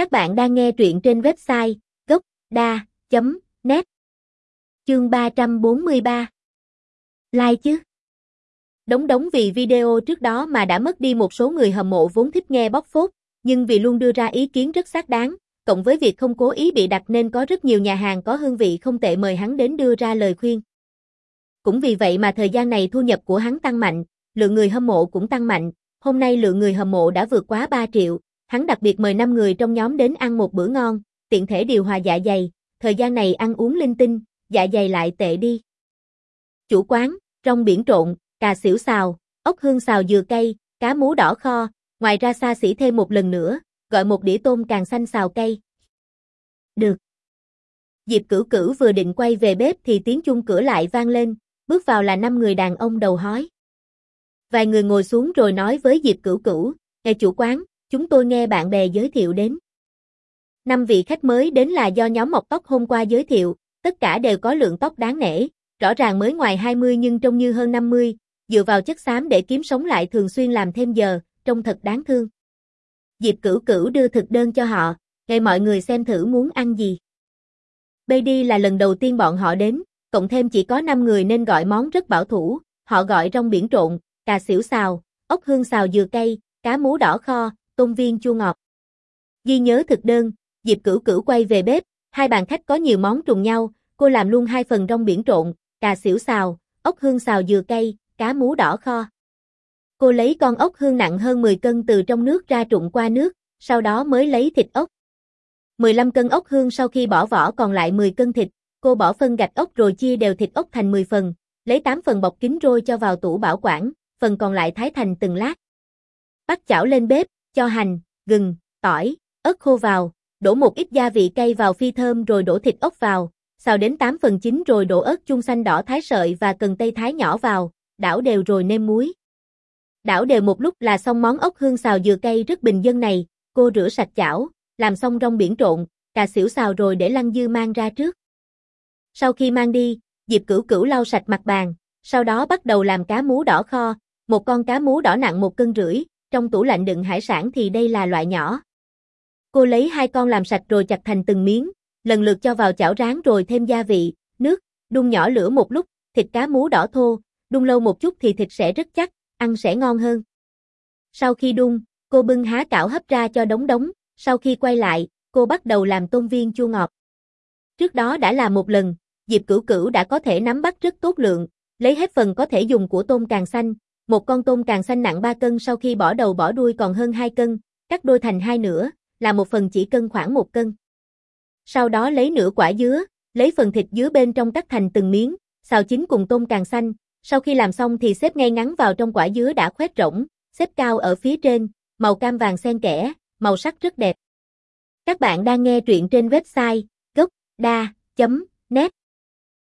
Các bạn đang nghe truyện trên website gốc.da.net Chương 343 Like chứ? Đống đống vì video trước đó mà đã mất đi một số người hâm mộ vốn thích nghe bóc phốt, nhưng vì luôn đưa ra ý kiến rất xác đáng, cộng với việc không cố ý bị đặt nên có rất nhiều nhà hàng có hương vị không tệ mời hắn đến đưa ra lời khuyên. Cũng vì vậy mà thời gian này thu nhập của hắn tăng mạnh, lượng người hâm mộ cũng tăng mạnh, hôm nay lượng người hâm mộ đã vượt quá 3 triệu, hắn đặc biệt mời 5 người trong nhóm đến ăn một bữa ngon, tiện thể điều hòa dạ dày, thời gian này ăn uống linh tinh, dạ dày lại tệ đi. Chủ quán, trong biển trộn, cà xỉu xào, ốc hương xào dừa cây, cá mú đỏ kho, ngoài ra xa xỉ thêm một lần nữa, gọi một đĩa tôm càng xanh xào cây. Được. Diệp Cửu Cửu vừa định quay về bếp thì tiếng chung cửa lại vang lên, bước vào là năm người đàn ông đầu hói. Vài người ngồi xuống rồi nói với Diệp Cửu Cửu, "Nghe chủ quán, chúng tôi nghe bạn bè giới thiệu đến." Năm vị khách mới đến là do nhóm mọc tóc hôm qua giới thiệu, tất cả đều có lượng tóc đáng nể, rõ ràng mới ngoài 20 nhưng trông như hơn 50, dựa vào chất xám để kiếm sống lại thường xuyên làm thêm giờ, trông thật đáng thương. Diệp Cửu Cửu đưa thực đơn cho họ, nghe mọi người xem thử muốn ăn gì. Baby là lần đầu tiên bọn họ đến, cộng thêm chỉ có 5 người nên gọi món rất bảo thủ, họ gọi rong biển trộn, cà xỉu xào, ốc hương xào dừa cây, cá mú đỏ kho, tôm viên chua ngọt. Ghi nhớ thực đơn, Diệp Cửu Cửu quay về bếp, hai bàn khách có nhiều món trùng nhau, cô làm luôn hai phần rong biển trộn, cà xỉu xào, ốc hương xào dừa cây, cá mú đỏ kho. Cô lấy con ốc hương nặng hơn 10 cân từ trong nước ra trụng qua nước, sau đó mới lấy thịt ốc. 15 cân ốc hương sau khi bỏ vỏ còn lại 10 cân thịt, cô bỏ phân gạch ốc rồi chia đều thịt ốc thành 10 phần, lấy 8 phần bọc kín rồi cho vào tủ bảo quản, phần còn lại thái thành từng lát. Bắt chảo lên bếp, cho hành, gừng, tỏi, ớt khô vào, đổ một ít gia vị cay vào phi thơm rồi đổ thịt ốc vào, xào đến 8 phần chín rồi đổ ớt chung xanh đỏ thái sợi và cần tây thái nhỏ vào, đảo đều rồi nêm muối. Đảo đều một lúc là xong món ốc hương xào dừa cây rất bình dân này, cô rửa sạch chảo, làm xong rong biển trộn, cà xỉu xào rồi để lăng dư mang ra trước. Sau khi mang đi, Diệp Cửu Cửu lau sạch mặt bàn, sau đó bắt đầu làm cá mú đỏ kho, một con cá mú đỏ nặng một cân rưỡi, trong tủ lạnh đựng hải sản thì đây là loại nhỏ. Cô lấy hai con làm sạch rồi chặt thành từng miếng, lần lượt cho vào chảo rán rồi thêm gia vị, nước, đun nhỏ lửa một lúc, thịt cá mú đỏ thô, đun lâu một chút thì thịt sẽ rất chắc, ăn sẽ ngon hơn. Sau khi đun, cô bưng há cảo hấp ra cho đống đống, sau khi quay lại, cô bắt đầu làm tôm viên chua ngọt. Trước đó đã làm một lần, Diệp Cửu Cửu đã có thể nắm bắt rất tốt lượng, lấy hết phần có thể dùng của tôm càng xanh, một con tôm càng xanh nặng 3 cân sau khi bỏ đầu bỏ đuôi còn hơn 2 cân, cắt đôi thành hai nửa, là một phần chỉ cân khoảng 1 cân. Sau đó lấy nửa quả dứa, lấy phần thịt dứa bên trong cắt thành từng miếng, xào chín cùng tôm càng xanh, sau khi làm xong thì xếp ngay ngắn vào trong quả dứa đã khoét rỗng, xếp cao ở phía trên, màu cam vàng xen kẽ, màu sắc rất đẹp. Các bạn đang nghe truyện trên website gocda.net